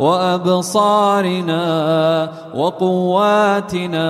وأبصارنا وقواتنا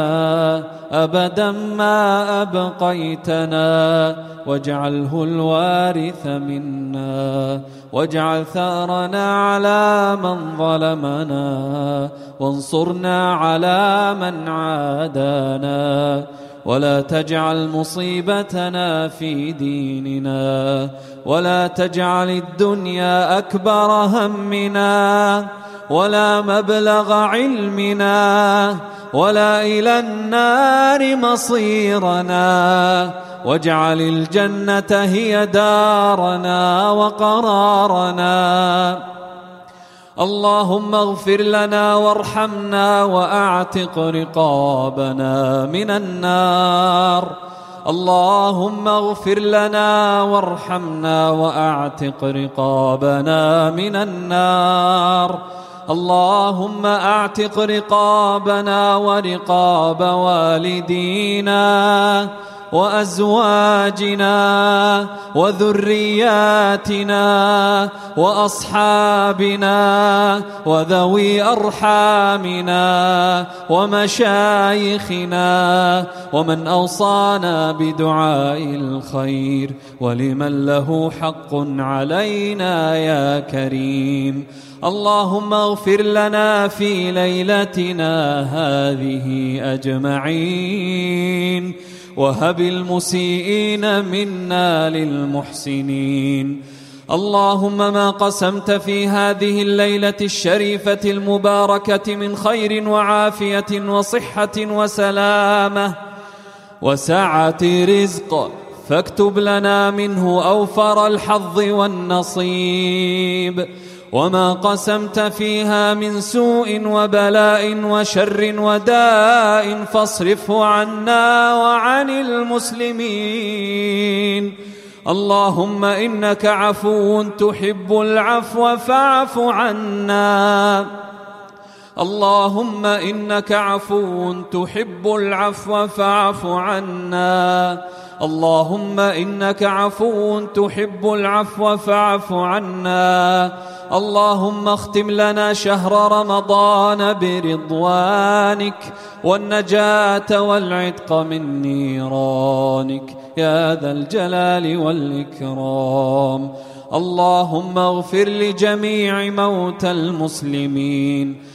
أبدا ما أبقيتنا واجعله الوارث منا واجعل ثأرنا على من ظلمنا وانصرنا على من عادانا ولا تجعل مصيبتنا في ديننا ولا تجعل الدنيا أكبر همنا ولا مبلغ علمنا ولا إلى النار مصيرنا واجعل الجنة هي دارنا وقرارنا. اللهم اغفر لنا وارحمنا وأعتق رقابنا من النار. اللهم اغفر لنا وارحمنا وأعتق رقابنا من النار. اللهم أعتق رقابنا ورقاب والدينا وأزواجنا وذرياتنا وأصحابنا وذوي أرحامنا ومشايخنا ومن أوصانا بدعاء الخير ولمن له حق علينا يا كريم اللهم اغفر لنا في ليلتنا هذه أجمعين وهب المسيئين منا للمحسنين. اللهم ما قسمت في هذه الليلة الشريفة المباركة من خير وعافية وصحة وسلامة وسعة رزق فاكتب لنا منه أوفر الحظ والنصيب. وما قسمت فيها من سوء وبلاء وشر وداء فاصرفه عنا وعن المسلمين اللهم انك عفو تحب العفو فاعف عنا اللهم إنك عفو تحب العفو فاعف عنا. اللهم إنك عفو تحب العفو فاعف عنا. اللهم اختم لنا شهر رمضان برضوانك والنجاة والعتق من نيرانك. يا ذا الجلال والإكرام. اللهم اغفر لجميع موتى المسلمين.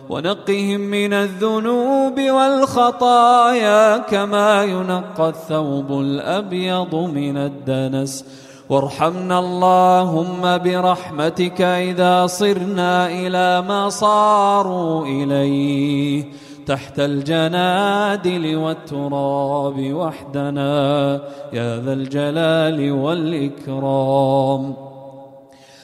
ونقهم من الذنوب والخطايا كما ينقى الثوب الأبيض من الدنس. وارحمنا اللهم برحمتك إذا صرنا إلى ما صاروا إليه. تحت الجنادل والتراب وحدنا. يا ذا الجلال والإكرام.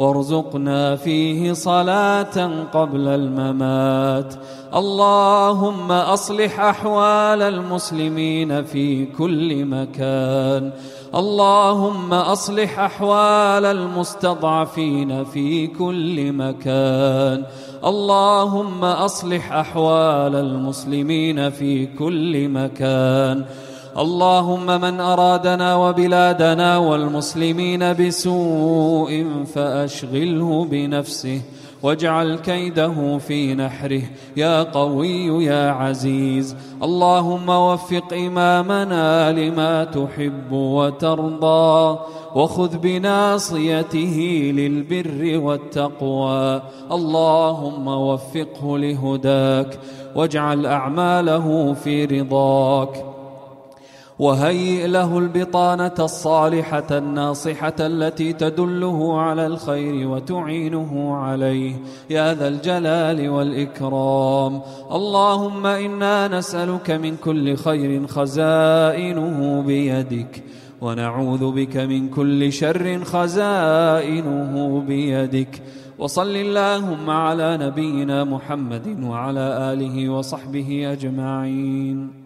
وارزقنا فيه صلاة قبل الممات. اللهم أصلح أحوال المسلمين في كل مكان. اللهم أصلح أحوال المستضعفين في كل مكان. اللهم أصلح أحوال المسلمين في كل مكان. اللهم من أرادنا وبلادنا والمسلمين بسوء فأشغله بنفسه واجعل كيده في نحره. يا قوي يا عزيز اللهم وفق إمامنا لما تحب وترضى وخذ بناصيته للبر والتقوى. اللهم وفقه لهداك واجعل أعماله في رضاك. وهيئ له البطانة الصالحة الناصحة التي تدله على الخير وتعينه عليه. يا ذا الجلال والإكرام. اللهم إنا نسألك من كل خير خزائنه بيدك ونعوذ بك من كل شر خزائنه بيدك. وصل اللهم على نبينا محمد وعلى آله وصحبه أجمعين.